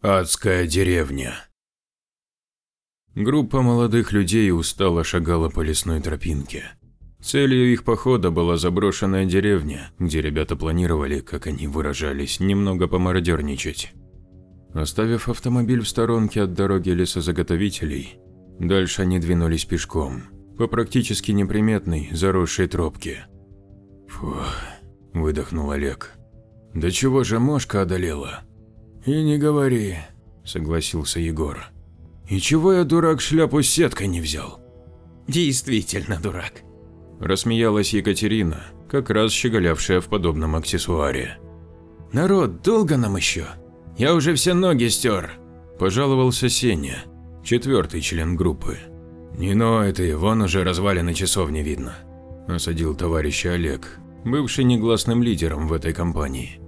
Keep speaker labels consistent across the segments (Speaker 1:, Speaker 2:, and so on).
Speaker 1: Адская деревня. Группа молодых людей устало шагала по лесной тропинке. Целью их похода была заброшенная деревня, где ребята планировали, как они выражались, немного помародерничать. Оставив автомобиль в сторонке от дороги лесозаготовителей, дальше они двинулись пешком, по практически неприметной, заросшей тропке. «Фух», – выдохнул Олег. «Да чего же мошка одолела?» «И не говори», – согласился Егор. «И чего я, дурак, шляпу с сеткой не взял?»
Speaker 2: «Действительно дурак», –
Speaker 1: рассмеялась Екатерина, как раз щеголявшая в подобном аксессуаре.
Speaker 2: «Народ, долго нам еще? Я уже все ноги стер», –
Speaker 1: пожаловался Сеня, четвертый член группы. «Не ной ты, вон уже развалины часов не видно», – осадил товарища Олег, бывший негласным лидером в этой компании.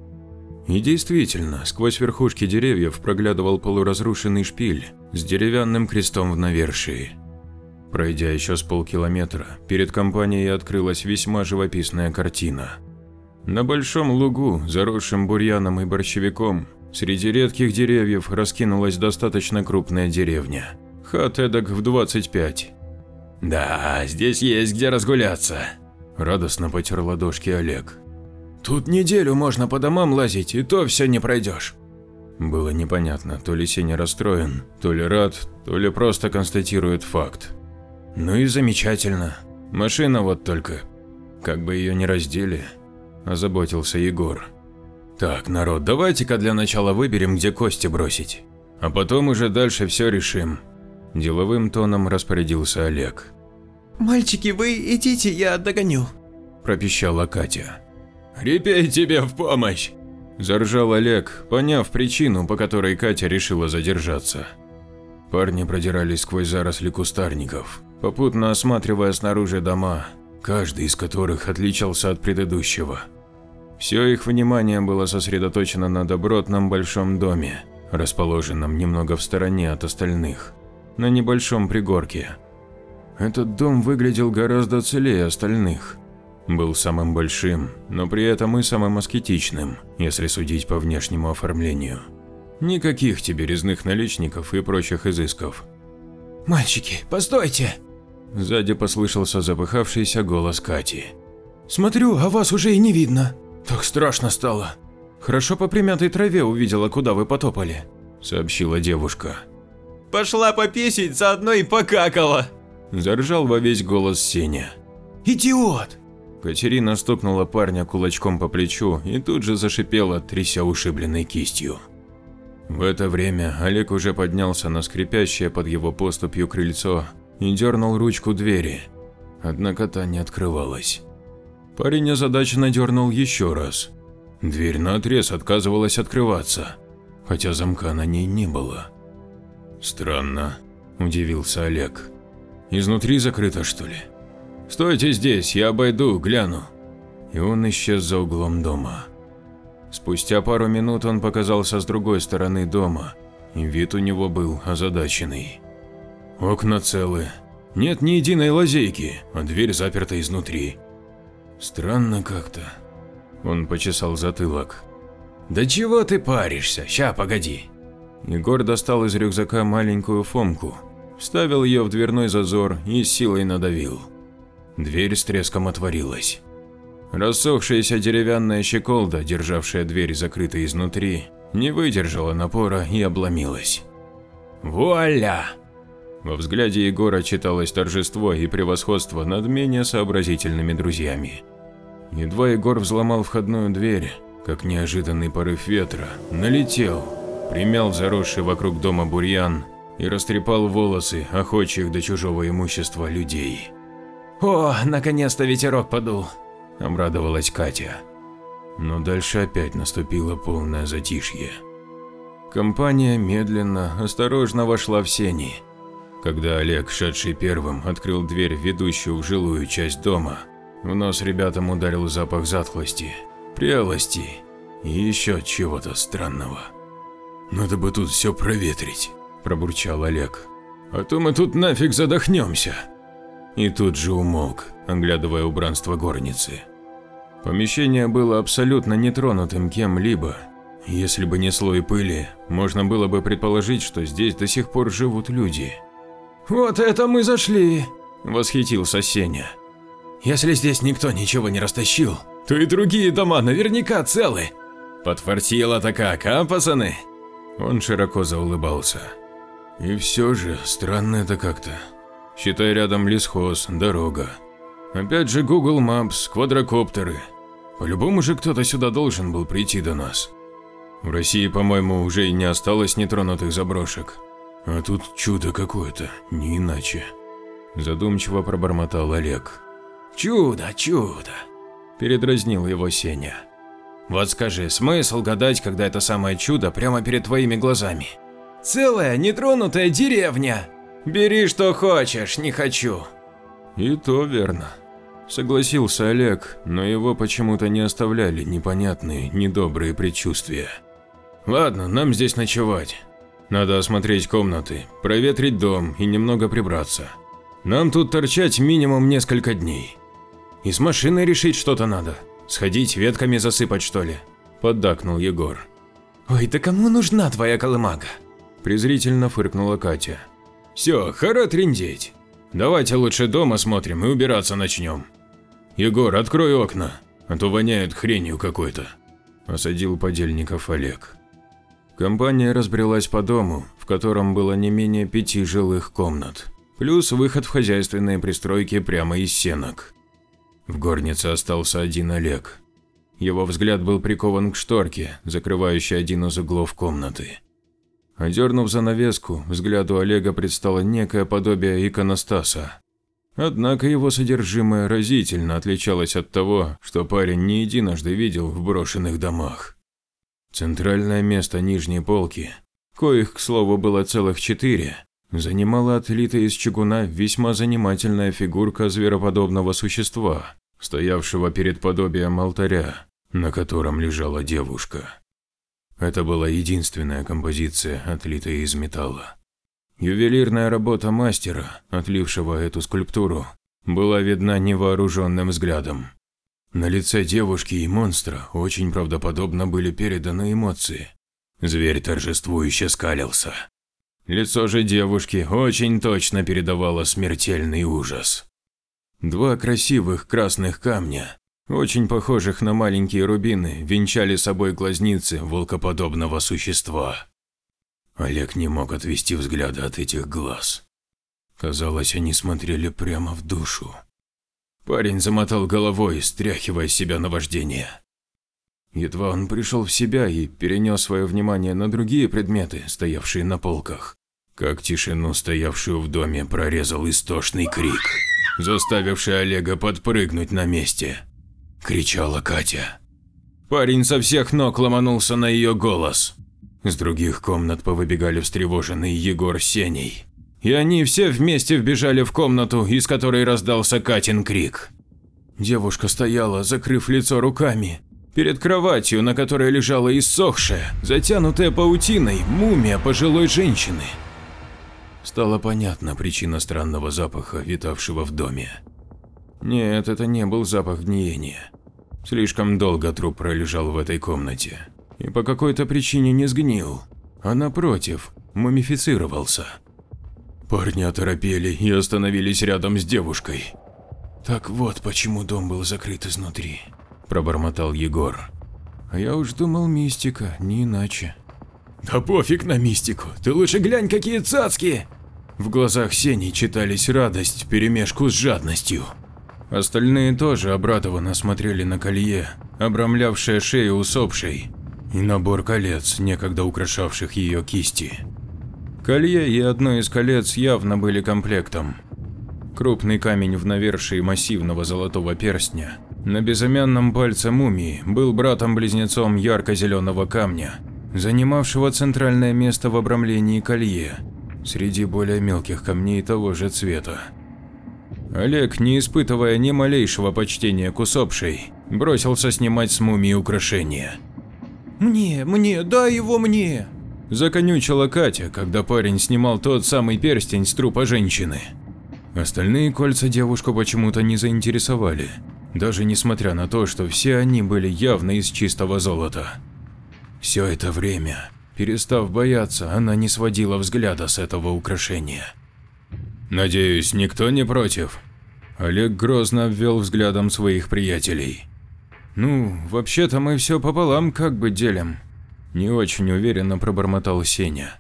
Speaker 1: И действительно, сквозь верхушки деревьев проглядывал полуразрушенный шпиль с деревянным крестом в навершии. Пройдя еще с полкилометра, перед компанией открылась весьма живописная картина. На большом лугу, заросшем бурьяном и борщевиком, среди редких деревьев раскинулась достаточно крупная деревня. Хат эдак в 25.
Speaker 2: «Да, здесь есть где разгуляться», –
Speaker 1: радостно потер ладошки Олег.
Speaker 2: Тут неделю можно по домам лазить, и то все не пройдешь.
Speaker 1: Было непонятно, то ли Сеня расстроен, то ли рад, то ли просто констатирует факт. Ну и замечательно. Машина вот только. Как бы ее не раздели, озаботился Егор. Так, народ, давайте-ка для начала выберем, где кости бросить. А потом уже дальше все решим. Деловым тоном распорядился Олег.
Speaker 2: «Мальчики, вы идите, я догоню», –
Speaker 1: пропищала Катя.
Speaker 2: «Репей тебе в помощь!»
Speaker 1: – заржал Олег, поняв причину, по которой Катя решила задержаться. Парни продирались сквозь заросли кустарников, попутно осматривая снаружи дома, каждый из которых отличался от предыдущего. Все их внимание было сосредоточено на добротном большом доме, расположенном немного в стороне от остальных, на небольшом пригорке. Этот дом выглядел гораздо целее остальных, был самым большим, но при этом и самым аскетичным, если судить по внешнему оформлению. Никаких тебе резных наличников и прочих изысков.
Speaker 2: «Мальчики, постойте!»
Speaker 1: Сзади послышался запыхавшийся голос Кати.
Speaker 2: «Смотрю, а вас уже и не видно. Так страшно стало.
Speaker 1: Хорошо по примятой траве увидела, куда вы потопали», – сообщила девушка.
Speaker 2: «Пошла пописить, заодно и покакала!»
Speaker 1: – заржал во весь голос Сеня.
Speaker 2: «Идиот!»
Speaker 1: Катерина стукнула парня кулачком по плечу и тут же зашипела, тряся ушибленной кистью. В это время Олег уже поднялся на скрипящее под его поступью крыльцо и дернул ручку двери, однако та не открывалась. Парень озадаченно дернул еще раз. Дверь наотрез отказывалась открываться, хотя замка на ней не было. «Странно», – удивился Олег. «Изнутри закрыто, что ли?» «Стойте здесь, я обойду, гляну». И он исчез за углом дома. Спустя пару минут он показался с другой стороны дома, и вид у него был озадаченный. Окна целы, нет ни единой лазейки, а дверь заперта изнутри. Странно как-то. Он почесал затылок.
Speaker 2: «Да чего ты паришься? Ща, погоди».
Speaker 1: Егор достал из рюкзака маленькую фомку, вставил ее в дверной зазор и силой надавил. Дверь с треском отворилась. Рассохшаяся деревянная щеколда, державшая дверь закрытой изнутри, не выдержала напора и обломилась.
Speaker 2: «Вуаля!»
Speaker 1: Во взгляде Егора читалось торжество и превосходство над менее сообразительными друзьями. Едва Егор взломал входную дверь, как неожиданный порыв ветра налетел, примял заросший вокруг дома бурьян и растрепал волосы охотчих до чужого имущества людей.
Speaker 2: «О, наконец-то ветерок подул», –
Speaker 1: обрадовалась Катя. Но дальше опять наступило полное затишье. Компания медленно, осторожно вошла в сени. Когда Олег, шедший первым, открыл дверь, ведущую в жилую часть дома, в нос ребятам ударил запах затхлости, прелости и еще чего-то странного. «Надо бы тут все проветрить», – пробурчал Олег. «А то мы тут нафиг задохнемся» и тут же умолк, оглядывая убранство горницы. Помещение было абсолютно нетронутым кем-либо, Если бы не слой пыли, можно было бы предположить, что здесь до сих пор живут люди.
Speaker 2: «Вот это мы зашли!»
Speaker 1: – восхитился Сеня.
Speaker 2: «Если здесь никто ничего не растащил, то и другие дома наверняка целы. Подфартило-то как, а, пацаны?»
Speaker 1: Он широко заулыбался. И все же, странно это как-то. Считай рядом лесхоз, дорога. Опять же Google Maps, квадрокоптеры. По-любому же кто-то сюда должен был прийти до нас. В России, по-моему, уже и не осталось нетронутых заброшек. А тут чудо какое-то, не иначе. Задумчиво пробормотал Олег.
Speaker 2: Чудо, чудо, передразнил его Сеня. Вот скажи, смысл гадать, когда это самое чудо прямо перед твоими глазами? Целая нетронутая деревня. Бери что хочешь, не хочу.
Speaker 1: И то верно. Согласился Олег, но его почему-то не оставляли непонятные, недобрые предчувствия. Ладно, нам здесь ночевать. Надо осмотреть комнаты, проветрить дом и немного прибраться. Нам тут торчать минимум несколько дней. И с машиной решить что-то надо. Сходить ветками засыпать что ли? Поддакнул Егор.
Speaker 2: Ой, да кому нужна твоя колымага?
Speaker 1: Презрительно фыркнула Катя. Все, хара трындеть. Давайте лучше дома смотрим и убираться начнем. Егор, открой окна, а то воняет хренью какой-то. Осадил подельников Олег. Компания разбрелась по дому, в котором было не менее пяти жилых комнат, плюс выход в хозяйственные пристройки прямо из сенок. В горнице остался один Олег. Его взгляд был прикован к шторке, закрывающей один из углов комнаты. Одернув занавеску, взгляду Олега предстало некое подобие иконостаса. Однако его содержимое разительно отличалось от того, что парень не единожды видел в брошенных домах. Центральное место нижней полки, коих, к слову, было целых четыре, занимала отлитая из чугуна весьма занимательная фигурка звероподобного существа, стоявшего перед подобием алтаря, на котором лежала девушка. Это была единственная композиция, отлитая из металла. Ювелирная работа мастера, отлившего эту скульптуру, была видна невооруженным взглядом. На лице девушки и монстра очень правдоподобно были переданы эмоции. Зверь торжествующе скалился. Лицо же девушки очень точно передавало смертельный ужас. Два красивых красных камня, очень похожих на маленькие рубины, венчали собой глазницы волкоподобного существа. Олег не мог отвести взгляда от этих глаз. Казалось, они смотрели прямо в душу. Парень замотал головой, стряхивая с себя наваждение. Едва он пришел в себя и перенес свое внимание на другие предметы, стоявшие на полках, как тишину, стоявшую в доме, прорезал истошный крик, заставивший Олега подпрыгнуть на месте. Кричала Катя. Парень со всех ног ломанулся на ее голос. С других комнат повыбегали встревоженный Егор Сеней и они все вместе вбежали в комнату, из которой раздался Катин крик. Девушка стояла, закрыв лицо руками, перед кроватью, на которой лежала иссохшая, затянутая паутиной мумия пожилой женщины. Стала понятна причина странного запаха, витавшего в доме. Нет, это не был запах гниения. Слишком долго труп пролежал в этой комнате и по какой-то причине не сгнил, а напротив, мумифицировался. Парни оторопели и остановились рядом с девушкой. «Так вот, почему дом был закрыт изнутри», – пробормотал Егор. «А я уж думал мистика, не иначе». «Да пофиг на мистику, ты лучше глянь, какие цацки!» В глазах Сени читались радость вперемешку с жадностью. Остальные тоже обрадованно смотрели на колье, обрамлявшее шею усопшей, и набор колец, некогда украшавших ее кисти. Колье и одно из колец явно были комплектом. Крупный камень в навершии массивного золотого перстня на безымянном пальце мумии был братом-близнецом ярко-зеленого камня, занимавшего центральное место в обрамлении колье, среди более мелких камней того же цвета. Олег, не испытывая ни малейшего почтения к усопшей, бросился снимать с мумии украшения.
Speaker 2: «Мне, мне, дай его мне!»
Speaker 1: Законючила Катя, когда парень снимал тот самый перстень с трупа женщины. Остальные кольца девушку почему-то не заинтересовали, даже несмотря на то, что все они были явно из чистого золота. Все это время, перестав бояться, она не сводила взгляда с этого украшения. «Надеюсь, никто не против?» Олег грозно обвел взглядом своих приятелей. «Ну, вообще-то мы все пополам как бы делим», – не очень уверенно пробормотал Сеня.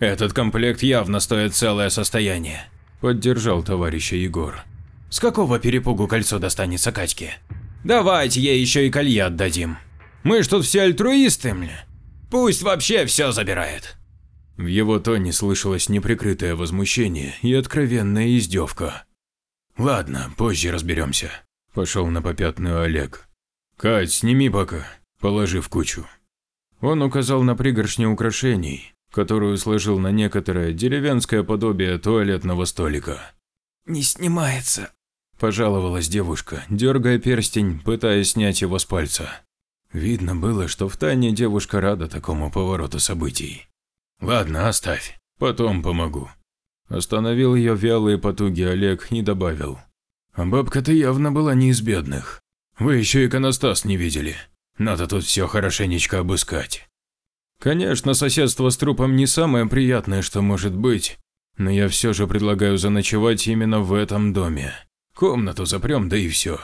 Speaker 2: «Этот комплект явно стоит целое состояние», – поддержал товарища Егор. «С какого перепугу кольцо достанется Катьке? Давайте ей еще и колье отдадим. Мы ж тут все альтруисты, мля. Пусть вообще все забирает».
Speaker 1: В его тоне слышалось неприкрытое возмущение и откровенная издевка. «Ладно, позже разберемся», – пошел на попятную Олег. «Кать, сними пока, положи в кучу». Он указал на пригоршню украшений, которую сложил на некоторое деревенское подобие туалетного столика.
Speaker 2: «Не снимается», –
Speaker 1: пожаловалась девушка, дергая перстень, пытаясь снять его с пальца. Видно было, что втайне девушка рада такому повороту событий. «Ладно, оставь, потом помогу», Остановил ее вялые потуги Олег и добавил. А бабка-то явно была не из бедных. Вы еще иконостас не видели. Надо тут все хорошенечко обыскать. Конечно, соседство с трупом не самое приятное, что может быть, но я все же предлагаю заночевать именно в этом доме. Комнату запрем, да и все.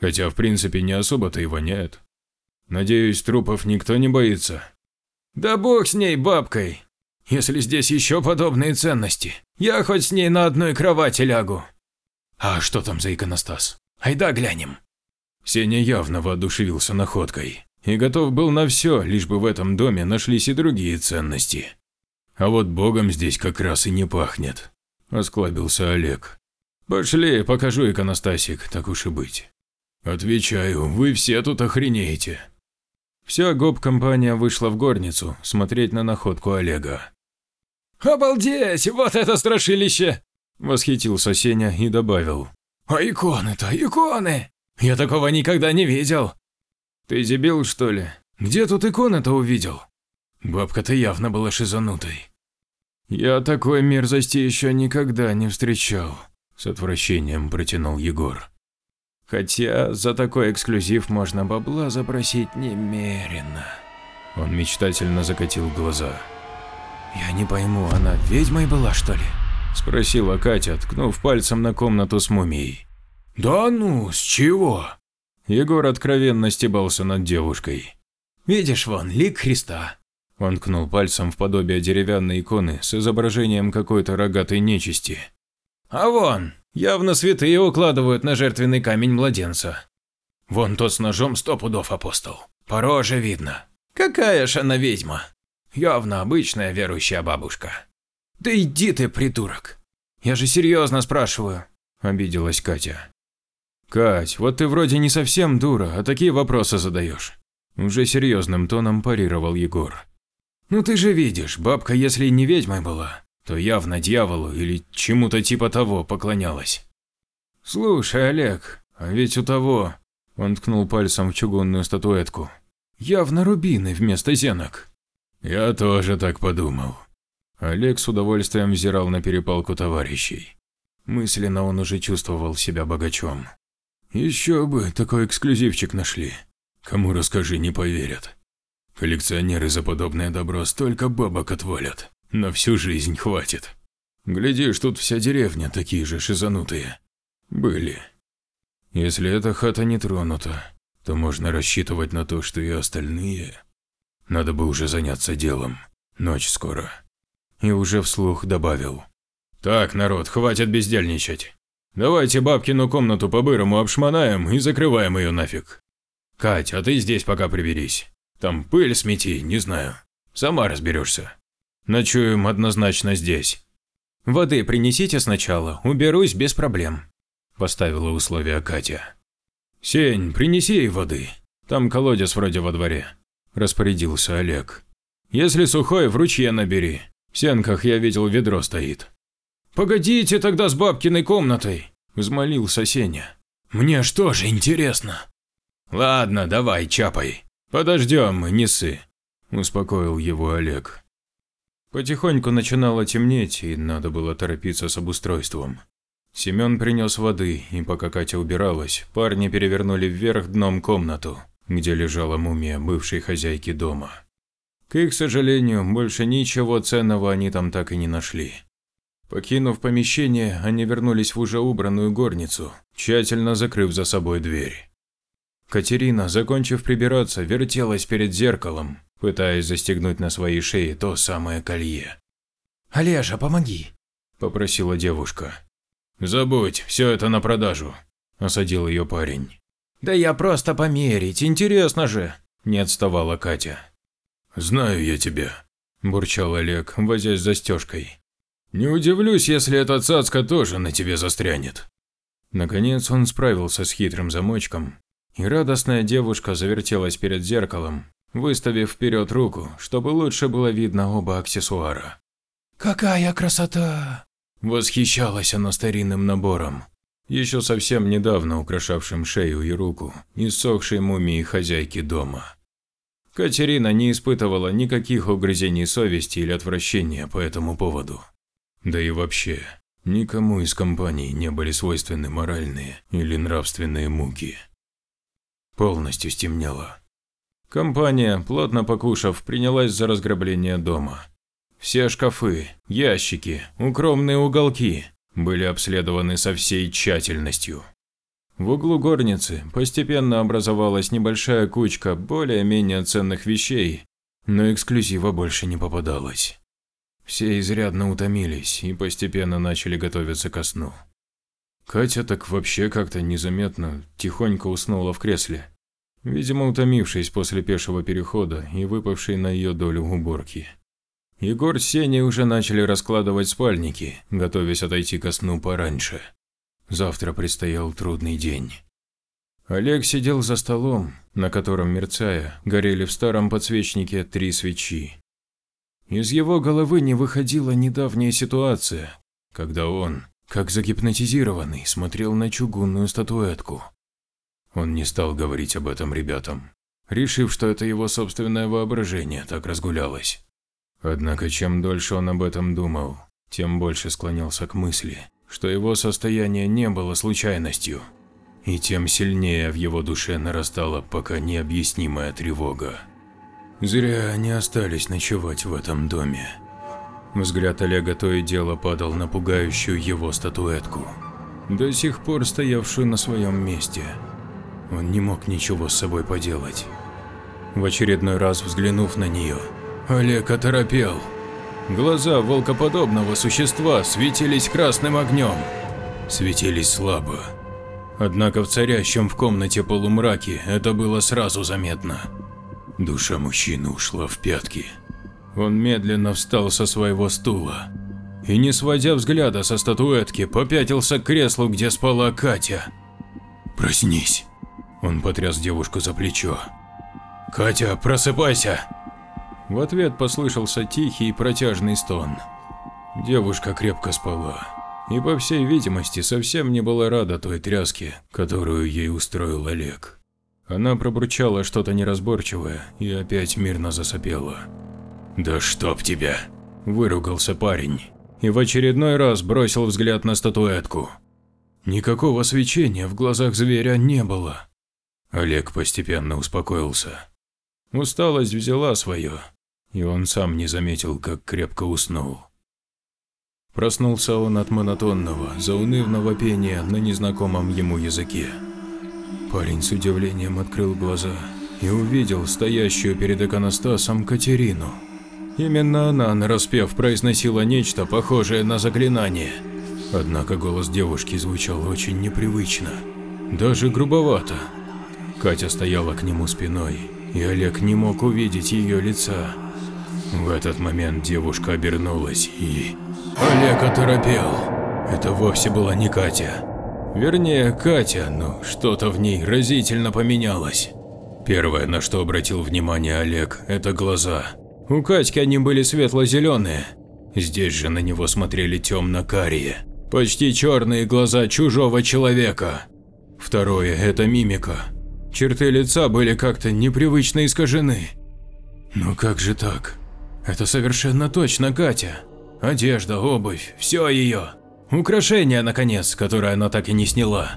Speaker 1: Хотя в принципе не особо-то и воняет. Надеюсь, трупов никто не боится.
Speaker 2: Да бог с ней, бабкой, если здесь еще подобные ценности. Я хоть с ней на одной кровати лягу.
Speaker 1: А что там за иконостас?
Speaker 2: Айда глянем.
Speaker 1: Сеня явно воодушевился находкой и готов был на все, лишь бы в этом доме нашлись и другие ценности. А вот богом здесь как раз и не пахнет, осклабился Олег. Пошли, покажу иконостасик, так уж и быть. Отвечаю, вы все тут охренеете. Вся гоп-компания вышла в горницу смотреть на находку Олега.
Speaker 2: «Обалдеть, вот это страшилище!» – восхитился Сеня и добавил. «А иконы-то, иконы! Я такого никогда не видел!»
Speaker 1: «Ты дебил, что ли? Где тут иконы-то увидел?» Бабка-то явно была шизанутой. «Я такой мерзости еще никогда не встречал», – с отвращением протянул Егор. «Хотя за такой эксклюзив можно бабла запросить немерено». Он мечтательно закатил глаза. «Я не пойму, она ведьмой была, что ли?» – спросила Катя, ткнув пальцем на комнату с мумией.
Speaker 2: «Да ну, с чего?»
Speaker 1: Егор откровенно стебался над девушкой.
Speaker 2: «Видишь вон, лик Христа».
Speaker 1: Он ткнул пальцем в подобие деревянной иконы с изображением какой-то рогатой нечисти.
Speaker 2: «А вон, явно святые укладывают на жертвенный камень младенца. Вон тот с ножом сто пудов апостол. По роже видно. Какая ж она ведьма!» Явно обычная верующая бабушка. Да иди ты, придурок. Я же серьезно спрашиваю, обиделась Катя.
Speaker 1: Кать, вот ты вроде не совсем дура, а такие вопросы задаешь. Уже серьезным тоном парировал Егор. Ну ты же видишь, бабка если не ведьмой была, то явно дьяволу или чему-то типа того поклонялась. Слушай, Олег, а ведь у того, он ткнул пальцем в чугунную статуэтку, явно рубины вместо зенок. Я тоже так подумал. Олег с удовольствием взирал на перепалку товарищей. Мысленно он уже чувствовал себя богачом. Еще бы, такой эксклюзивчик нашли. Кому расскажи, не поверят. Коллекционеры за подобное добро столько бабок отвалят. На всю жизнь хватит. Глядишь, тут вся деревня такие же шизанутые. Были. Если эта хата не тронута, то можно рассчитывать на то, что и остальные надо бы уже заняться делом. Ночь скоро. И уже вслух добавил. Так, народ, хватит бездельничать. Давайте бабкину комнату по-бырому обшмонаем и закрываем ее нафиг. Кать, а ты здесь пока приберись. Там пыль смети, не знаю. Сама разберешься. Ночуем однозначно здесь.
Speaker 2: Воды принесите сначала, уберусь без проблем. Поставила условие Катя.
Speaker 1: Сень, принеси ей воды. Там колодец вроде во дворе распорядился Олег. Если сухой, в ручье набери. В сенках я видел ведро стоит.
Speaker 2: Погодите тогда с бабкиной комнатой, взмолился Сеня. Мне что же интересно.
Speaker 1: Ладно, давай, чапай. Подождем, не ссы, успокоил его Олег. Потихоньку начинало темнеть, и надо было торопиться с обустройством. Семен принес воды, и пока Катя убиралась, парни перевернули вверх дном комнату, где лежала мумия бывшей хозяйки дома. К их сожалению, больше ничего ценного они там так и не нашли. Покинув помещение, они вернулись в уже убранную горницу, тщательно закрыв за собой дверь. Катерина, закончив прибираться, вертелась перед зеркалом, пытаясь застегнуть на своей шее то самое колье.
Speaker 2: «Олежа, помоги!»
Speaker 1: – попросила девушка. «Забудь, все это на продажу», – осадил ее парень.
Speaker 2: «Да я просто померить, интересно же!»
Speaker 1: – не отставала Катя. «Знаю я тебя», – бурчал Олег, возясь застежкой. «Не удивлюсь, если эта цацка тоже на тебе застрянет». Наконец он справился с хитрым замочком, и радостная девушка завертелась перед зеркалом, выставив вперед руку, чтобы лучше было видно оба аксессуара.
Speaker 2: «Какая красота!»
Speaker 1: Восхищалась она старинным набором, еще совсем недавно украшавшим шею и руку, иссохшей мумии хозяйки дома. Катерина не испытывала никаких угрызений совести или отвращения по этому поводу. Да и вообще, никому из компаний не были свойственны моральные или нравственные муки. Полностью стемнело. Компания, плотно покушав, принялась за разграбление дома. Все шкафы, ящики, укромные уголки были обследованы со всей тщательностью. В углу горницы постепенно образовалась небольшая кучка более-менее ценных вещей, но эксклюзива больше не попадалось. Все изрядно утомились и постепенно начали готовиться ко сну. Катя так вообще как-то незаметно, тихонько уснула в кресле, видимо утомившись после пешего перехода и выпавшей на ее долю уборки. Егор с Сеней уже начали раскладывать спальники, готовясь отойти ко сну пораньше. Завтра предстоял трудный день. Олег сидел за столом, на котором, мерцая, горели в старом подсвечнике три свечи. Из его головы не выходила недавняя ситуация, когда он, как загипнотизированный, смотрел на чугунную статуэтку. Он не стал говорить об этом ребятам, решив, что это его собственное воображение так разгулялось. Однако чем дольше он об этом думал, тем больше склонялся к мысли, что его состояние не было случайностью, и тем сильнее в его душе нарастала пока необъяснимая тревога. Зря они остались ночевать в этом доме. Взгляд Олега то и дело падал на пугающую его статуэтку, до сих пор стоявшую на своем месте. Он не мог ничего с собой поделать. В очередной раз взглянув на нее, Олег оторопел. Глаза волкоподобного существа светились красным огнем. Светились слабо. Однако в царящем в комнате полумраке это было сразу заметно. Душа мужчины ушла в пятки. Он медленно встал со своего стула и, не сводя взгляда со статуэтки, попятился к креслу, где спала Катя. «Проснись!» Он потряс девушку за плечо. «Катя, просыпайся!» В ответ послышался тихий и протяжный стон. Девушка крепко спала и, по всей видимости, совсем не была рада той тряске, которую ей устроил Олег. Она пробурчала что-то неразборчивое и опять мирно засопела. «Да чтоб тебя!» – выругался парень и в очередной раз бросил взгляд на статуэтку. Никакого свечения в глазах зверя не было. Олег постепенно успокоился. Усталость взяла свое, и он сам не заметил, как крепко уснул. Проснулся он от монотонного, заунывного пения на незнакомом ему языке. Парень с удивлением открыл глаза и увидел стоящую перед иконостасом Катерину. Именно она, нараспев, произносила нечто похожее на заклинание. Однако голос девушки звучал очень непривычно, даже грубовато. Катя стояла к нему спиной, и Олег не мог увидеть ее лица. В этот момент девушка обернулась и… Олег оторопел. Это вовсе была не Катя. Вернее, Катя, но что-то в ней разительно поменялось. Первое, на что обратил внимание Олег, это глаза. У Катьки они были светло-зеленые. Здесь же на него смотрели темно-карие. Почти черные глаза чужого человека. Второе – это мимика. Черты лица были как-то непривычно искажены. Ну как же так? Это совершенно точно Катя. Одежда, обувь, все ее. Украшения, наконец, которые она так и не сняла.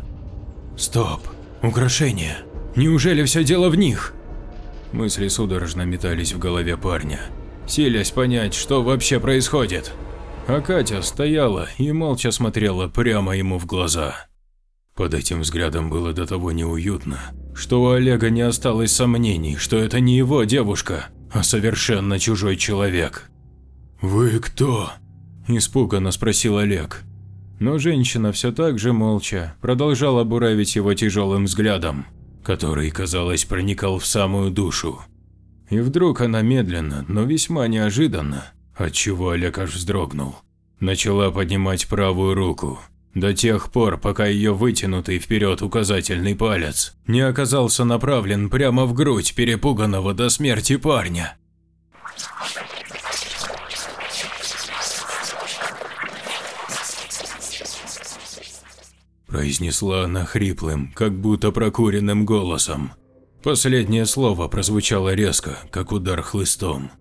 Speaker 1: Стоп, украшения. Неужели все дело в них? Мысли судорожно метались в голове парня, силясь понять, что вообще происходит. А Катя стояла и молча смотрела прямо ему в глаза. Под этим взглядом было до того неуютно, что у Олега не осталось сомнений, что это не его девушка, а совершенно чужой человек. «Вы кто?» – испуганно спросил Олег. Но женщина все так же молча продолжала буравить его тяжелым взглядом, который, казалось, проникал в самую душу. И вдруг она медленно, но весьма неожиданно, отчего Олег аж вздрогнул, начала поднимать правую руку, до тех пор, пока ее вытянутый вперед указательный палец не оказался направлен прямо в грудь перепуганного до смерти парня. произнесла она хриплым, как будто прокуренным голосом. Последнее слово прозвучало резко, как удар хлыстом.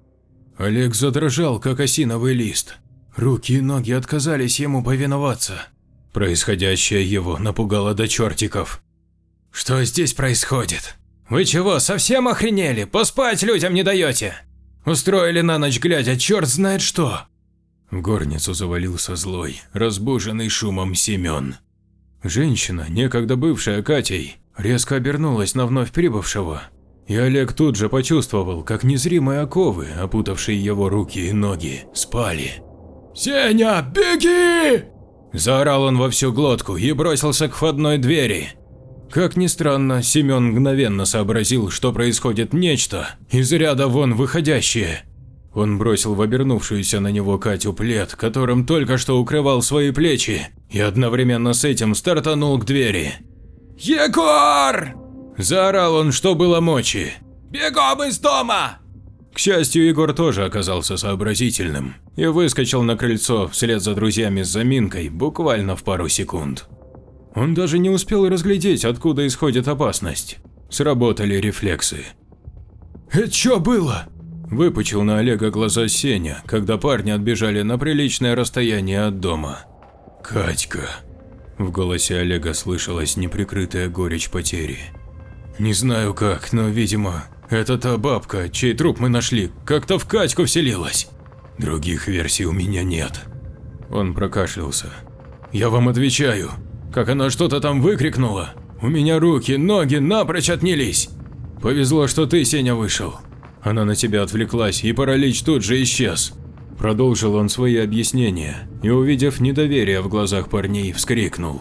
Speaker 1: Олег задрожал, как осиновый лист. Руки и ноги отказались ему повиноваться. Происходящее его напугало до чертиков.
Speaker 2: «Что здесь происходит? Вы чего, совсем охренели? Поспать людям не даете? Устроили на ночь глядя черт знает что!»
Speaker 1: В горницу завалился злой, разбуженный шумом Семен. Женщина, некогда бывшая Катей, резко обернулась на вновь прибывшего, и Олег тут же почувствовал, как незримые оковы, опутавшие его руки и ноги, спали.
Speaker 2: «Сеня, беги!»
Speaker 1: Заорал он во всю глотку и бросился к входной двери. Как ни странно, Семен мгновенно сообразил, что происходит нечто из ряда вон выходящее. Он бросил в обернувшуюся на него Катю плед, которым только что укрывал свои плечи, и одновременно с этим стартанул к двери.
Speaker 2: «Егор!»
Speaker 1: – заорал он, что было мочи.
Speaker 2: «Бегом из дома!»
Speaker 1: К счастью, Егор тоже оказался сообразительным и выскочил на крыльцо вслед за друзьями с заминкой буквально в пару секунд. Он даже не успел разглядеть, откуда исходит опасность. Сработали рефлексы.
Speaker 2: «Это что было?»
Speaker 1: Выпучил на Олега глаза Сеня, когда парни отбежали на приличное расстояние от дома. «Катька!» В голосе Олега слышалась неприкрытая горечь потери. «Не знаю как, но, видимо, это та бабка, чей труп мы нашли, как-то в Катьку вселилась. Других версий у меня нет». Он прокашлялся. «Я вам отвечаю, как она что-то там выкрикнула, у меня руки, ноги напрочь отнялись. Повезло, что ты, Сеня, вышел. Она на тебя отвлеклась, и паралич тут же исчез. Продолжил он свои объяснения и, увидев недоверие в глазах парней, вскрикнул.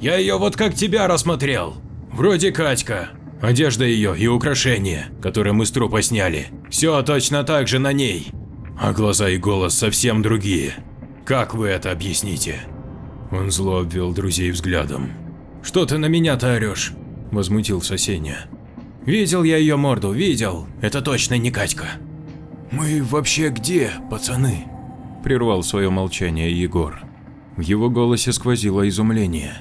Speaker 1: «Я ее вот как тебя рассмотрел. Вроде Катька. Одежда ее и украшения, которые мы с трупа сняли, все точно так же на ней. А глаза и голос совсем другие. Как вы это объясните?» Он зло обвел друзей взглядом. «Что ты на меня-то орешь?» – возмутился Сеня. Видел я ее морду, видел. Это точно не Катька. Мы вообще где, пацаны? Прервал свое молчание Егор. В его голосе сквозило изумление.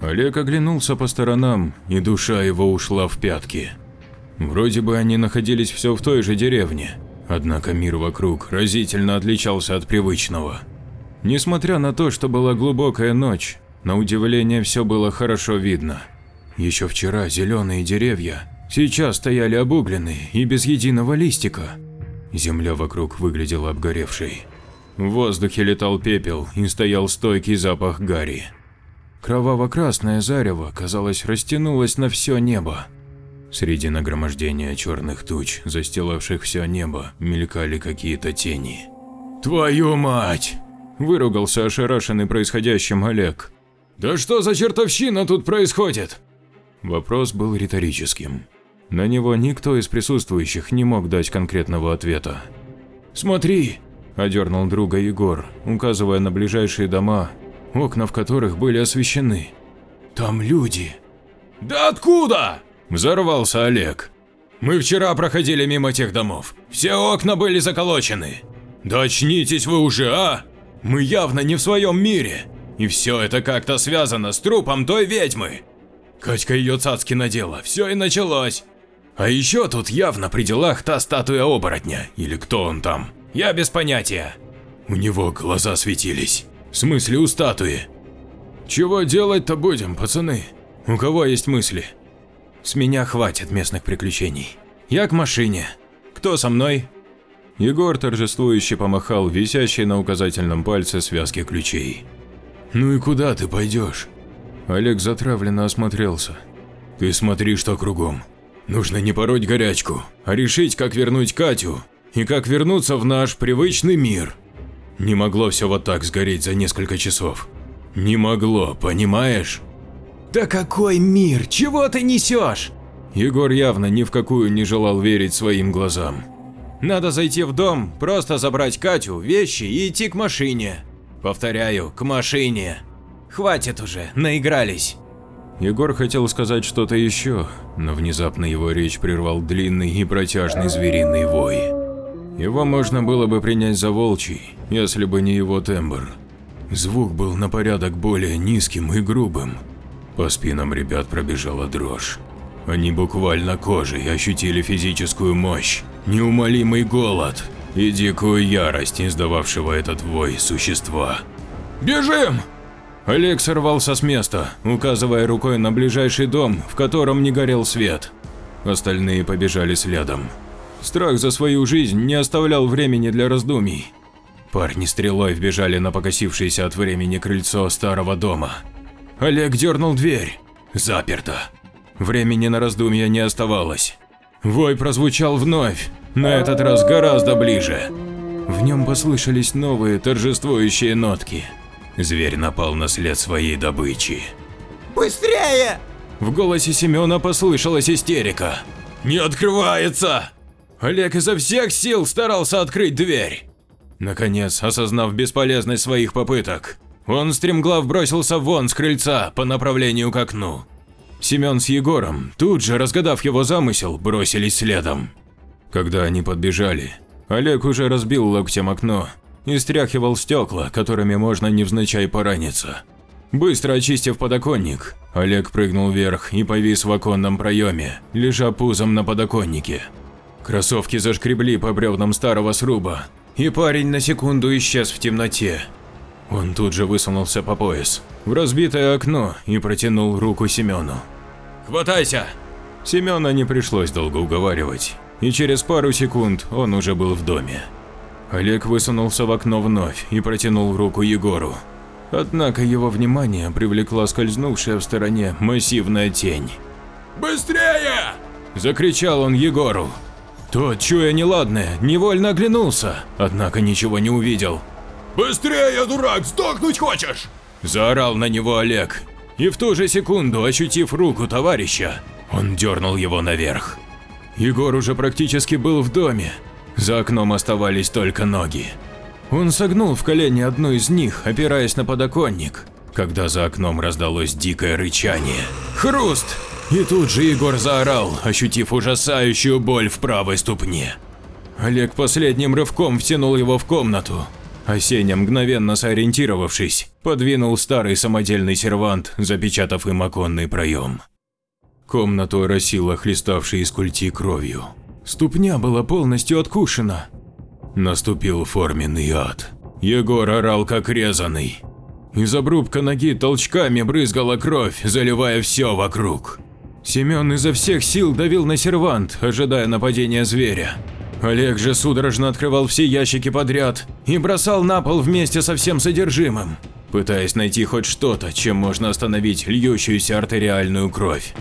Speaker 1: Олег оглянулся по сторонам, и душа его ушла в пятки. Вроде бы они находились все в той же деревне, однако мир вокруг разительно отличался от привычного. Несмотря на то, что была глубокая ночь, на удивление все было хорошо видно. Еще вчера зеленые деревья Сейчас стояли обугленные и без единого листика. Земля вокруг выглядела обгоревшей. В воздухе летал пепел и стоял стойкий запах гари. Кроваво-красное зарево, казалось, растянулось на все небо. Среди нагромождения черных туч, застилавших все небо, мелькали какие-то тени. «Твою мать!» – выругался ошарашенный происходящим Олег. «Да что за чертовщина тут происходит?» Вопрос был риторическим. На него никто из присутствующих не мог дать конкретного ответа. «Смотри!» – одернул друга Егор, указывая на ближайшие дома, окна в которых были освещены. «Там люди!» «Да откуда?» – взорвался Олег. «Мы вчера проходили мимо тех домов. Все окна были заколочены. Да очнитесь вы уже, а! Мы явно не в своем мире. И все это как-то связано с трупом той ведьмы. Катька ее цацки надела, все и началось. А еще тут явно при делах та статуя оборотня, или кто он там, я без понятия. У него глаза светились, в смысле у статуи. Чего делать-то будем, пацаны? У кого есть мысли? С меня хватит местных приключений.
Speaker 2: я к машине. Кто со мной?
Speaker 1: Егор торжествующе помахал висящей на указательном пальце связки ключей. «Ну и куда ты пойдешь?» Олег затравленно осмотрелся. «Ты смотри, что кругом. Нужно не пороть горячку, а решить, как вернуть Катю и как вернуться в наш привычный мир. Не могло все вот так сгореть за несколько часов. Не могло, понимаешь?»
Speaker 2: «Да какой мир? Чего ты несешь?»
Speaker 1: Егор явно ни в какую не желал верить своим глазам.
Speaker 2: «Надо зайти в дом, просто забрать Катю, вещи и идти к машине. Повторяю, к машине. Хватит уже, наигрались».
Speaker 1: Егор хотел сказать что-то еще, но внезапно его речь прервал длинный и протяжный звериный вой. Его можно было бы принять за волчий, если бы не его тембр. Звук был на порядок более низким и грубым. По спинам ребят пробежала дрожь. Они буквально кожей ощутили физическую мощь, неумолимый голод и дикую ярость издававшего этот вой существа.
Speaker 2: «Бежим!»
Speaker 1: Олег сорвался с места, указывая рукой на ближайший дом, в котором не горел свет. Остальные побежали следом. Страх за свою жизнь не оставлял времени для раздумий. Парни стрелой вбежали на покосившееся от времени крыльцо старого дома. Олег дернул дверь. Заперто. Времени на раздумья не оставалось. Вой прозвучал вновь, на этот раз гораздо ближе. В нем послышались новые торжествующие нотки. Зверь напал на след своей добычи.
Speaker 2: «Быстрее!»
Speaker 1: В голосе Семена послышалась истерика.
Speaker 2: «Не открывается!»
Speaker 1: Олег изо всех сил старался открыть дверь. Наконец, осознав бесполезность своих попыток, он стремглав бросился вон с крыльца по направлению к окну. Семен с Егором, тут же разгадав его замысел, бросились следом. Когда они подбежали, Олег уже разбил локтем окно и стряхивал стекла, которыми можно невзначай пораниться. Быстро очистив подоконник, Олег прыгнул вверх и повис в оконном проеме, лежа пузом на подоконнике. Кроссовки зашкребли по бревнам старого сруба, и парень на секунду исчез в темноте. Он тут же высунулся по пояс, в разбитое окно и протянул руку Семену.
Speaker 2: «Хватайся!»
Speaker 1: Семена не пришлось долго уговаривать, и через пару секунд он уже был в доме. Олег высунулся в окно вновь и протянул руку Егору. Однако его внимание привлекла скользнувшая в стороне массивная тень.
Speaker 2: «Быстрее!»
Speaker 1: – закричал он Егору. Тот, чуя неладное, невольно оглянулся, однако ничего не увидел.
Speaker 2: «Быстрее, дурак, сдохнуть хочешь?»
Speaker 1: – заорал на него Олег. И в ту же секунду, ощутив руку товарища, он дернул его наверх. Егор уже практически был в доме, за окном оставались только ноги. Он согнул в колени одну из них, опираясь на подоконник, когда за окном раздалось дикое рычание. Хруст! И тут же Егор заорал, ощутив ужасающую боль в правой ступне. Олег последним рывком втянул его в комнату, а Сеня, мгновенно сориентировавшись, подвинул старый самодельный сервант, запечатав им оконный проем. Комнату оросило хлеставшей из культи кровью. Ступня была полностью откушена. Наступил форменный ад. Егор орал как резанный. Из обрубка ноги толчками брызгала кровь, заливая все вокруг. Семен изо всех сил давил на сервант, ожидая нападения зверя. Олег же судорожно открывал все ящики подряд и бросал на пол вместе со всем содержимым, пытаясь найти хоть что-то, чем можно остановить льющуюся артериальную кровь.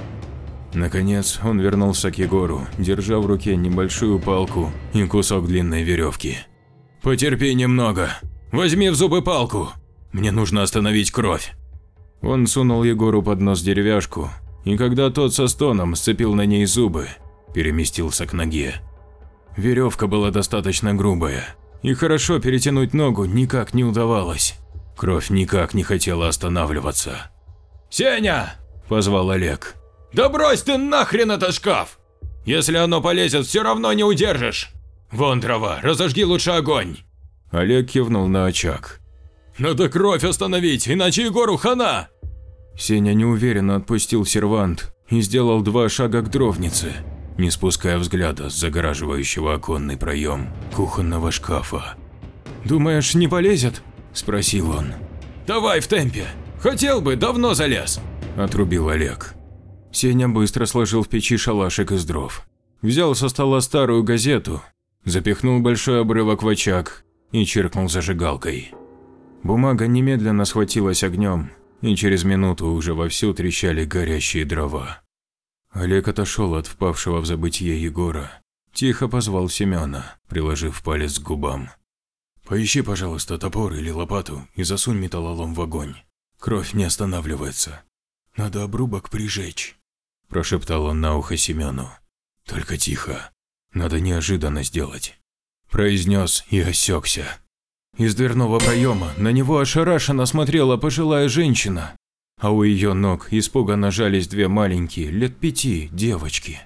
Speaker 1: Наконец он вернулся к Егору, держа в руке небольшую палку и кусок длинной веревки. «Потерпи немного. Возьми в зубы палку. Мне нужно остановить кровь». Он сунул Егору под нос деревяшку, и когда тот со стоном сцепил на ней зубы, переместился к ноге. Веревка была достаточно грубая, и хорошо перетянуть ногу никак не удавалось. Кровь никак не хотела останавливаться.
Speaker 2: «Сеня!»
Speaker 1: – позвал Олег.
Speaker 2: «Да брось ты нахрен этот шкаф! Если оно полезет, все равно не удержишь! Вон трава, разожги лучше огонь!»
Speaker 1: Олег кивнул на очаг.
Speaker 2: «Надо кровь остановить, иначе Егору хана!»
Speaker 1: Сеня неуверенно отпустил сервант и сделал два шага к дровнице, не спуская взгляда с загораживающего оконный проем кухонного шкафа. «Думаешь, не полезет?» – спросил он.
Speaker 2: «Давай в темпе! Хотел бы, давно залез!»
Speaker 1: – отрубил Олег. Сеня быстро сложил в печи шалашик из дров. взял со стола старую газету, запихнул большой обрывок в очаг и чиркнул зажигалкой. Бумага немедленно схватилась огнем, и через минуту уже вовсю трещали горящие дрова. Олег отошел от впавшего в забытье Егора, тихо позвал Семена, приложив палец к губам. «Поищи, пожалуйста, топор или лопату и засунь металлолом в огонь. Кровь не останавливается. Надо обрубок прижечь», – прошептал он на ухо Семену. «Только тихо. Надо неожиданно сделать», – произнес и осекся. Из дверного проема на него ошарашенно смотрела пожилая женщина, а у ее ног испуганно жались две маленькие, лет пяти, девочки.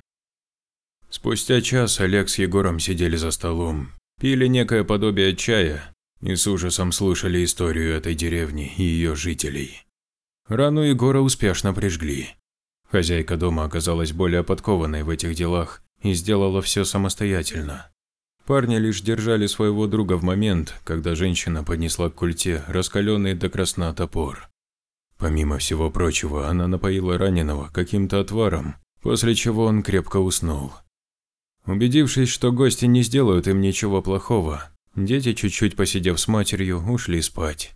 Speaker 1: Спустя час Олег с Егором сидели за столом, пили некое подобие чая и с ужасом слушали историю этой деревни и ее жителей. Рану Егора успешно прижгли. Хозяйка дома оказалась более подкованной в этих делах и сделала все самостоятельно. Парни лишь держали своего друга в момент, когда женщина поднесла к культе раскаленный до красна топор. Помимо всего прочего, она напоила раненого каким-то отваром, после чего он крепко уснул. Убедившись, что гости не сделают им ничего плохого, дети, чуть-чуть посидев с матерью, ушли спать.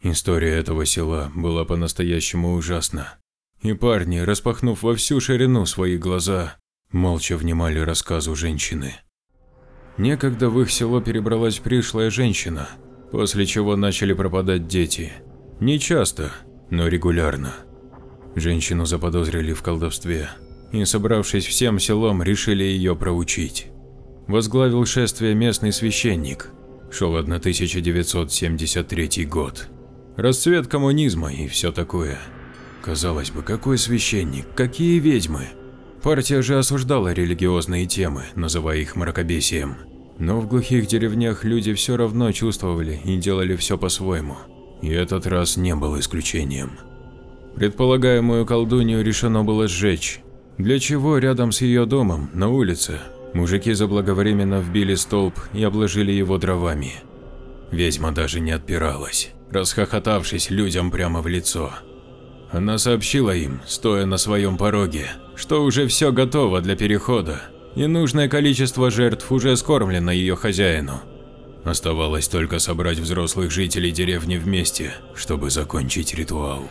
Speaker 1: История этого села была по-настоящему ужасна. И парни, распахнув во всю ширину свои глаза, молча внимали рассказу женщины. Некогда в их село перебралась пришлая женщина, после чего начали пропадать дети. Не часто, но регулярно. Женщину заподозрили в колдовстве и, собравшись всем селом, решили ее проучить. Возглавил шествие местный священник. Шел 1973 год. Расцвет коммунизма и все такое. Казалось бы, какой священник, какие ведьмы? Партия же осуждала религиозные темы, называя их мракобесием. Но в глухих деревнях люди все равно чувствовали и делали все по-своему. И этот раз не был исключением. Предполагаемую колдунью решено было сжечь, для чего рядом с ее домом, на улице, мужики заблаговременно вбили столб и обложили его дровами. Ведьма даже не отпиралась, расхохотавшись людям прямо в лицо. Она сообщила им, стоя на своем пороге, что уже все готово для перехода, и нужное количество жертв уже скормлено ее хозяину. Оставалось только собрать взрослых жителей деревни вместе, чтобы закончить ритуал.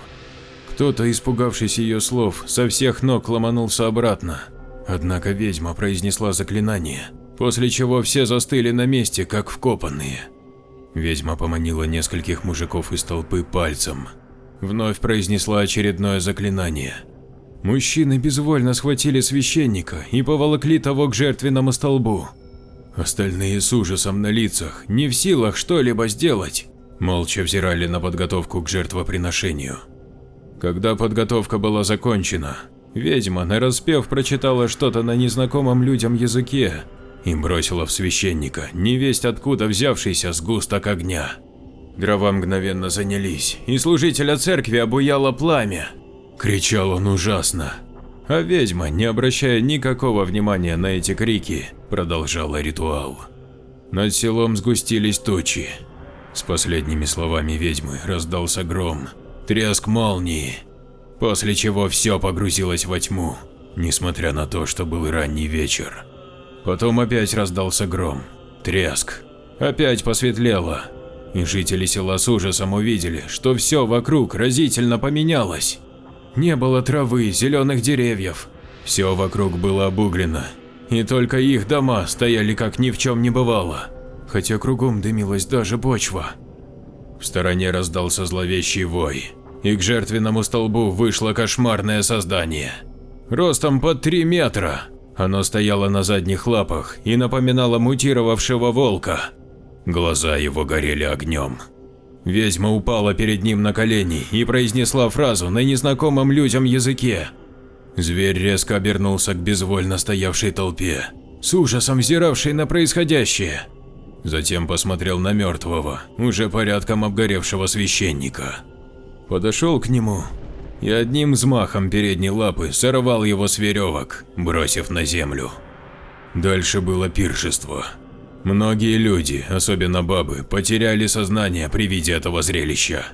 Speaker 1: Кто-то, испугавшись ее слов, со всех ног ломанулся обратно. Однако ведьма произнесла заклинание, после чего все застыли на месте, как вкопанные. Ведьма поманила нескольких мужиков из толпы пальцем. Вновь произнесла очередное заклинание – Мужчины безвольно схватили священника и поволокли того к жертвенному столбу. Остальные с ужасом на лицах, не в силах что-либо сделать, молча взирали на подготовку к жертвоприношению. Когда подготовка была закончена, ведьма нараспев прочитала что-то на незнакомом людям языке и бросила в священника невесть откуда взявшийся сгусток огня. Дрова мгновенно занялись, и служителя церкви обуяло пламя, Кричал он ужасно. А ведьма, не обращая никакого внимания на эти крики, продолжала ритуал. Над селом сгустились тучи. С последними словами ведьмы раздался гром, треск молнии, после чего все погрузилось во тьму, несмотря на то, что был ранний вечер. Потом опять раздался гром, треск, опять посветлело, и жители села с ужасом увидели, что все вокруг разительно поменялось. Не было травы, зеленых деревьев. Все вокруг было обуглено, и только их дома стояли как ни в чем не бывало, хотя кругом дымилась даже почва. В стороне раздался зловещий вой, и к жертвенному столбу вышло кошмарное создание. Ростом под три метра, оно стояло на задних лапах и напоминало мутировавшего волка. Глаза его горели огнем. Ведьма упала перед ним на колени и произнесла фразу на незнакомом людям языке. Зверь резко обернулся к безвольно стоявшей толпе, с ужасом взиравшей на происходящее. Затем посмотрел на мертвого, уже порядком обгоревшего священника. Подошел к нему и одним взмахом передней лапы сорвал его с веревок, бросив на землю. Дальше было пиршество. Многие люди, особенно бабы, потеряли сознание при виде этого зрелища.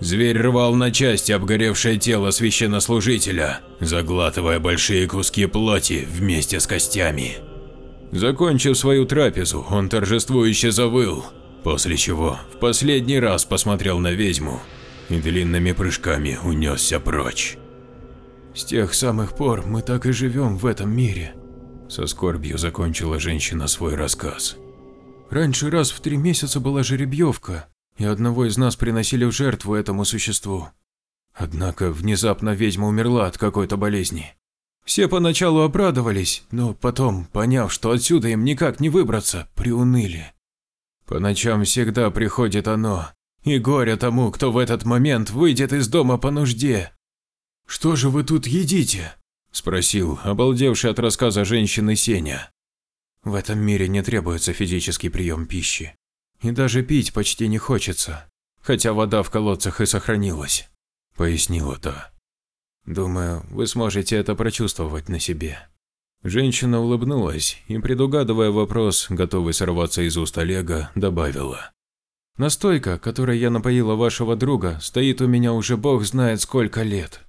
Speaker 2: Зверь рвал на части обгоревшее тело священнослужителя, заглатывая большие куски плоти вместе с костями. Закончив свою трапезу, он торжествующе завыл, после чего в последний раз посмотрел на ведьму и длинными прыжками унесся прочь.
Speaker 1: С тех самых пор мы так и живем в этом мире. Со скорбью закончила женщина свой рассказ. Раньше раз в три месяца была жеребьевка, и одного из нас приносили в жертву этому существу. Однако внезапно ведьма умерла от какой-то болезни. Все поначалу обрадовались, но потом, поняв, что отсюда им никак не выбраться, приуныли. По ночам всегда приходит оно, и горе тому, кто в этот момент выйдет из дома по нужде. «Что же вы тут едите?» – спросил, обалдевший от рассказа женщины Сеня. В этом мире не требуется физический прием пищи. И даже пить почти не хочется, хотя вода в колодцах и сохранилась, пояснила та. Думаю, вы сможете это прочувствовать на себе. Женщина улыбнулась и, предугадывая вопрос, готовый сорваться из уст Олега, добавила. Настойка, которой я напоила вашего друга, стоит у меня уже бог знает сколько лет.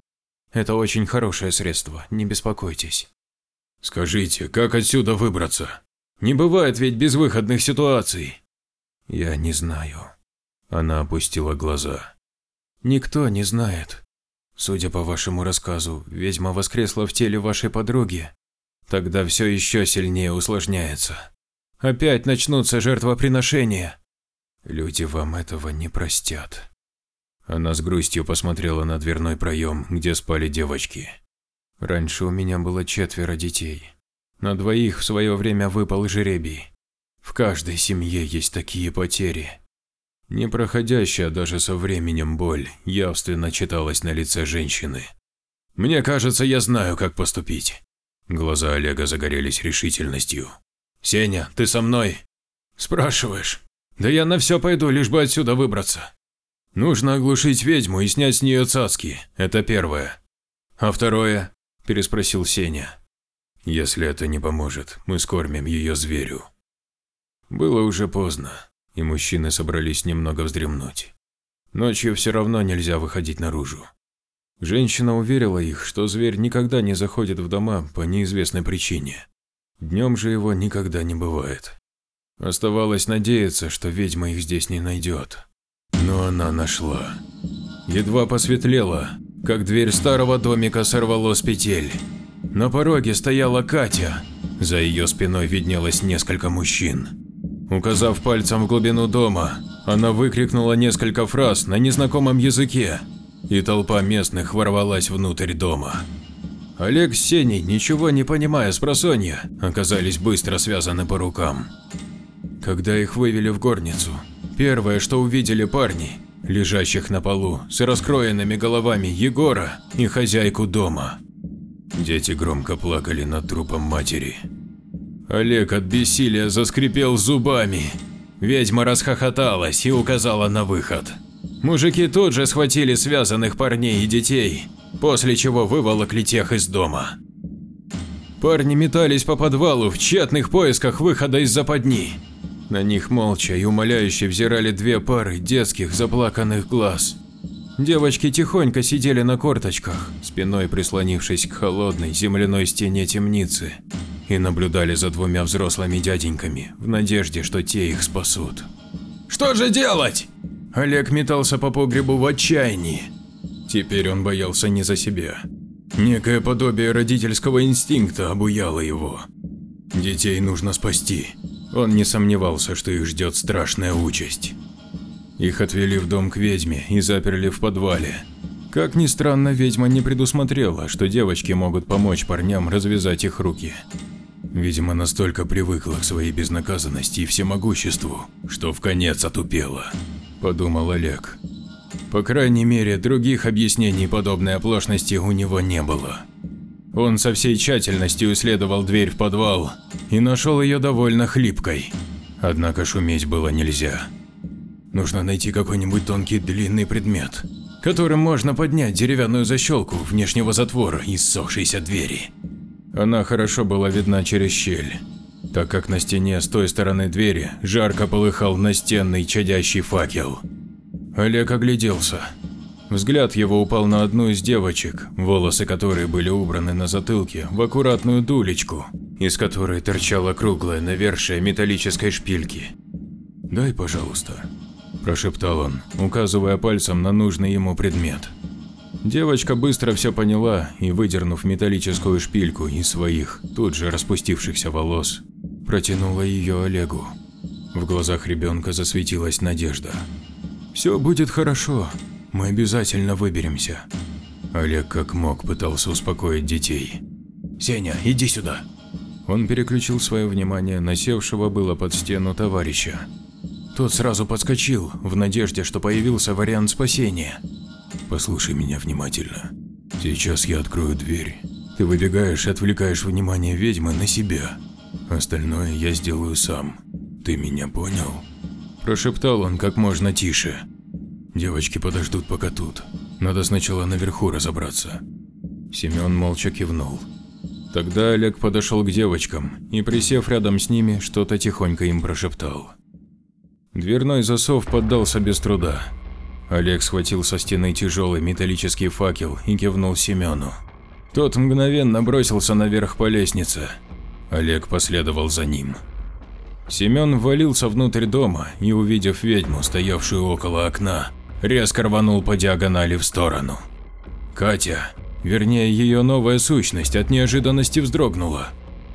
Speaker 1: Это очень хорошее средство, не беспокойтесь.
Speaker 2: Скажите, как отсюда выбраться? Не бывает ведь безвыходных ситуаций.
Speaker 1: Я не знаю. Она опустила глаза. Никто не знает. Судя по вашему рассказу, ведьма воскресла в теле вашей подруги. Тогда все еще сильнее усложняется. Опять начнутся жертвоприношения. Люди вам этого не простят. Она с грустью посмотрела на дверной проем, где спали девочки. Раньше у меня было четверо детей. На двоих в свое время выпал жеребий. В каждой семье есть такие потери. Непроходящая даже со временем боль явственно читалась на лице женщины.
Speaker 2: «Мне кажется, я знаю, как поступить».
Speaker 1: Глаза Олега загорелись решительностью.
Speaker 2: «Сеня, ты со мной?» «Спрашиваешь? Да я на все пойду, лишь бы отсюда выбраться. Нужно оглушить ведьму и снять с нее цацки, это первое. А второе?» – переспросил Сеня.
Speaker 1: «Если это не поможет, мы скормим ее зверю». Было уже поздно и мужчины собрались немного вздремнуть. Ночью все равно нельзя выходить наружу. Женщина уверила их, что зверь никогда не заходит в дома по неизвестной причине. Днем же его никогда не бывает. Оставалось надеяться, что ведьма их здесь не найдет. Но она нашла. Едва посветлело, как дверь старого домика сорвало с петель. На пороге стояла Катя. За ее спиной виднелось несколько мужчин. Указав пальцем в глубину дома, она выкрикнула несколько фраз на незнакомом языке, и толпа местных ворвалась внутрь дома. Олег с Сеней, ничего не понимая с просонья, оказались быстро связаны по рукам. Когда их вывели в горницу, первое, что увидели парни, лежащих на полу с раскроенными головами Егора и хозяйку дома. Дети громко плакали над трупом матери. Олег от бессилия заскрипел зубами. Ведьма расхохоталась и указала на выход. Мужики тут же схватили связанных парней и детей, после чего выволокли тех из дома. Парни метались по подвалу в тщетных поисках выхода из западни. На них молча и умоляюще взирали две пары детских заплаканных глаз. Девочки тихонько сидели на корточках, спиной прислонившись к холодной земляной стене темницы и наблюдали за двумя взрослыми дяденьками в надежде, что те их спасут.
Speaker 2: «Что же делать?»
Speaker 1: Олег метался по погребу в отчаянии. Теперь он боялся не за себя. Некое подобие родительского инстинкта обуяло его. Детей нужно спасти. Он не сомневался, что их ждет страшная участь. Их отвели в дом к ведьме и заперли в подвале. Как ни странно, ведьма не предусмотрела, что девочки могут помочь парням развязать их руки. Видимо, настолько привыкла к своей безнаказанности и всемогуществу, что в конец отупела, подумал Олег. По крайней мере, других объяснений подобной оплошности у него не было. Он со всей тщательностью исследовал дверь в подвал и нашел ее довольно хлипкой. Однако шуметь было нельзя. Нужно найти какой-нибудь тонкий длинный предмет, которым можно поднять деревянную защелку внешнего затвора из ссохшейся двери. Она хорошо была видна через щель, так как на стене с той стороны двери жарко полыхал настенный чадящий факел. Олег огляделся. Взгляд его упал на одну из девочек, волосы которой были убраны на затылке в аккуратную дулечку, из которой торчала круглая навершие металлической шпильки. «Дай, пожалуйста», – прошептал он, указывая пальцем на нужный ему предмет. Девочка быстро все поняла и, выдернув металлическую шпильку из своих, тут же распустившихся волос, протянула ее Олегу. В глазах ребенка засветилась надежда. «Все будет хорошо, мы обязательно выберемся. Олег как мог пытался успокоить детей. «Сеня, иди сюда!» Он переключил свое внимание на севшего было под стену товарища. Тот сразу подскочил, в надежде, что появился вариант спасения. «Послушай меня внимательно. Сейчас я открою дверь. Ты выбегаешь и отвлекаешь внимание ведьмы на себя. Остальное я сделаю сам. Ты меня понял?» Прошептал он как можно тише. Девочки подождут пока тут. Надо сначала наверху разобраться. Семен молча кивнул. Тогда Олег подошел к девочкам и, присев рядом с ними, что-то тихонько им прошептал. Дверной засов поддался без труда. Олег схватил со стены тяжелый металлический факел и кивнул Семену. Тот мгновенно бросился наверх по лестнице. Олег последовал за ним. Семен ввалился внутрь дома и, увидев ведьму, стоявшую около окна, резко рванул по диагонали в сторону. Катя, вернее ее новая сущность, от неожиданности вздрогнула,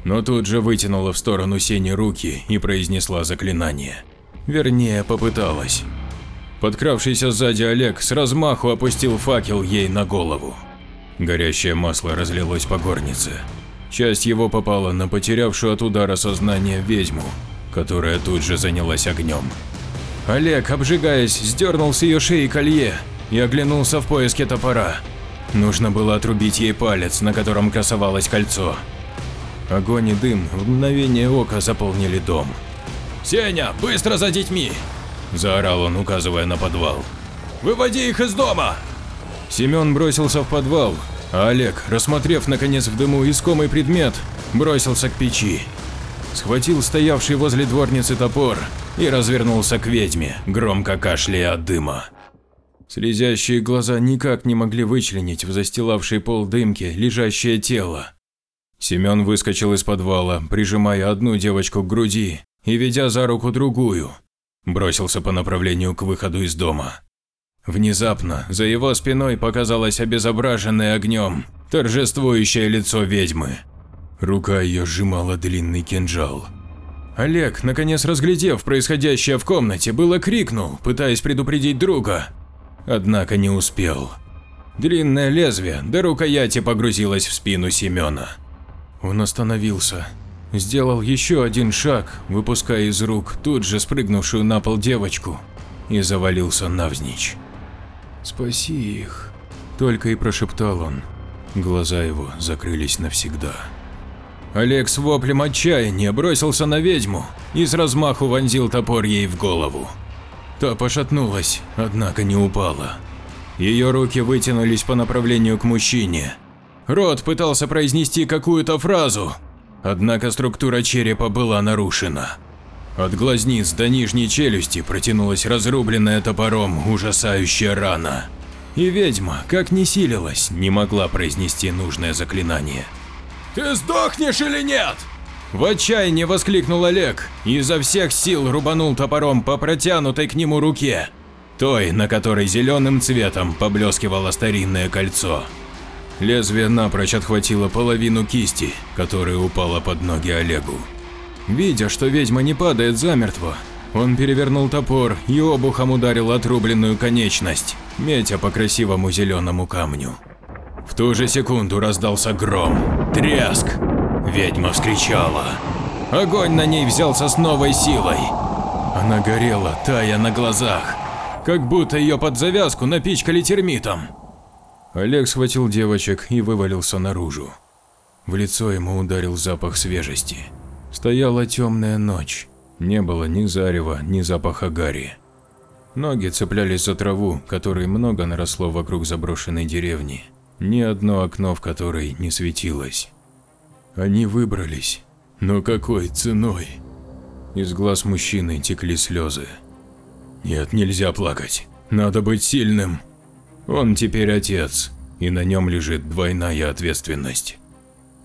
Speaker 1: но тут же вытянула в сторону Сени руки и произнесла заклинание. Вернее, попыталась. Подкравшийся сзади Олег с размаху опустил факел ей на голову. Горящее масло разлилось по горнице. Часть его попала на потерявшую от удара сознание ведьму, которая тут же занялась огнем. Олег, обжигаясь, сдернул с ее шеи колье и оглянулся в поиске топора. Нужно было отрубить ей палец, на котором красовалось кольцо. Огонь и дым в мгновение ока заполнили дом.
Speaker 2: «Сеня, быстро за детьми!»
Speaker 1: – заорал он, указывая на подвал.
Speaker 2: «Выводи их из дома!»
Speaker 1: Семен бросился в подвал, а Олег, рассмотрев наконец в дыму искомый предмет, бросился к печи. Схватил стоявший возле дворницы топор и развернулся к ведьме, громко кашляя от дыма. Слезящие глаза никак не могли вычленить в застилавший пол дымки лежащее тело. Семен выскочил из подвала, прижимая одну девочку к груди и ведя за руку другую. Бросился по направлению к выходу из дома. Внезапно за его спиной показалось обезображенное огнем, торжествующее лицо ведьмы. Рука ее сжимала длинный кинжал. Олег, наконец разглядев происходящее в комнате, было крикнул, пытаясь предупредить друга. Однако не успел. Длинное лезвие до рукояти погрузилось в спину Семена. Он остановился, сделал еще один шаг, выпуская из рук тут же спрыгнувшую на пол девочку, и завалился навзничь. «Спаси их», – только и прошептал он. Глаза его закрылись навсегда. Олег с воплем отчаяния бросился на ведьму и с размаху вонзил топор ей в голову. Та пошатнулась, однако не упала. Ее руки вытянулись по направлению к мужчине. Рот пытался произнести какую-то фразу, однако структура черепа была нарушена. От глазниц до нижней челюсти протянулась разрубленная топором ужасающая рана. И ведьма, как ни силилась, не могла произнести нужное заклинание.
Speaker 2: «Ты сдохнешь или нет?»
Speaker 1: В отчаянии воскликнул Олег и изо всех сил рубанул топором по протянутой к нему руке, той, на которой зеленым цветом поблескивало старинное кольцо. Лезвие напрочь отхватило половину кисти, которая упала под ноги Олегу. Видя, что ведьма не падает замертво, он перевернул топор и обухом ударил отрубленную конечность, метя по красивому зеленому камню. В ту же секунду раздался гром, треск. Ведьма вскричала. Огонь на ней взялся с новой силой. Она горела, тая на глазах, как будто ее под завязку напичкали термитом. Олег схватил девочек и вывалился наружу. В лицо ему ударил запах свежести. Стояла темная ночь, не было ни зарева, ни запаха гари. Ноги цеплялись за траву, которой много наросло вокруг заброшенной деревни ни одно окно в которой не светилось. Они выбрались, но какой ценой? Из глаз мужчины текли слезы. Нет, нельзя плакать, надо быть сильным. Он теперь отец, и на нем лежит двойная ответственность.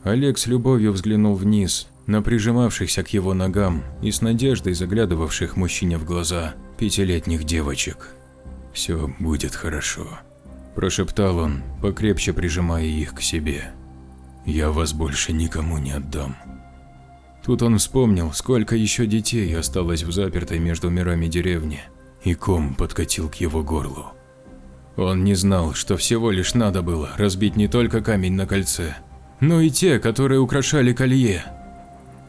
Speaker 2: Олег с любовью взглянул вниз на прижимавшихся к его ногам и с надеждой заглядывавших мужчине в глаза пятилетних девочек.
Speaker 1: «Все будет хорошо», –
Speaker 2: прошептал он, покрепче прижимая их к себе.
Speaker 1: «Я вас больше никому не отдам».
Speaker 2: Тут он вспомнил, сколько еще детей осталось в запертой между мирами деревне, и ком подкатил к его горлу. Он не знал, что всего лишь надо было разбить не только камень на кольце, но и те, которые украшали колье.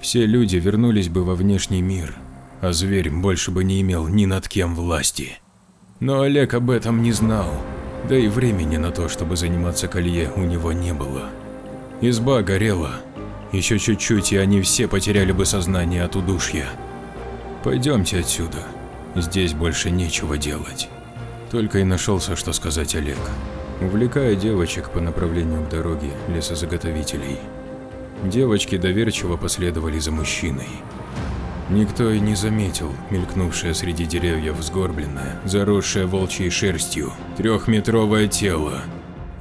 Speaker 2: Все люди вернулись бы во внешний мир, а зверь больше бы не имел ни над кем власти. Но Олег об этом не знал, да и времени на то, чтобы заниматься колье, у него не было. Изба горела. Еще чуть-чуть, и они все потеряли бы сознание от удушья. Пойдемте отсюда. Здесь больше нечего делать. Только и нашелся, что сказать Олег, увлекая девочек по направлению к дороге лесозаготовителей. Девочки доверчиво последовали за мужчиной. Никто и не заметил мелькнувшее среди деревьев сгорбленное, заросшее волчьей шерстью, трехметровое тело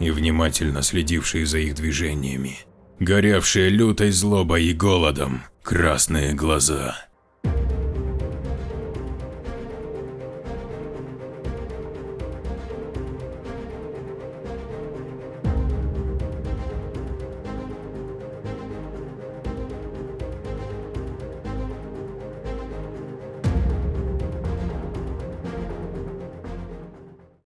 Speaker 2: и внимательно следившие за их движениями, горевшие лютой злобой и голодом красные глаза.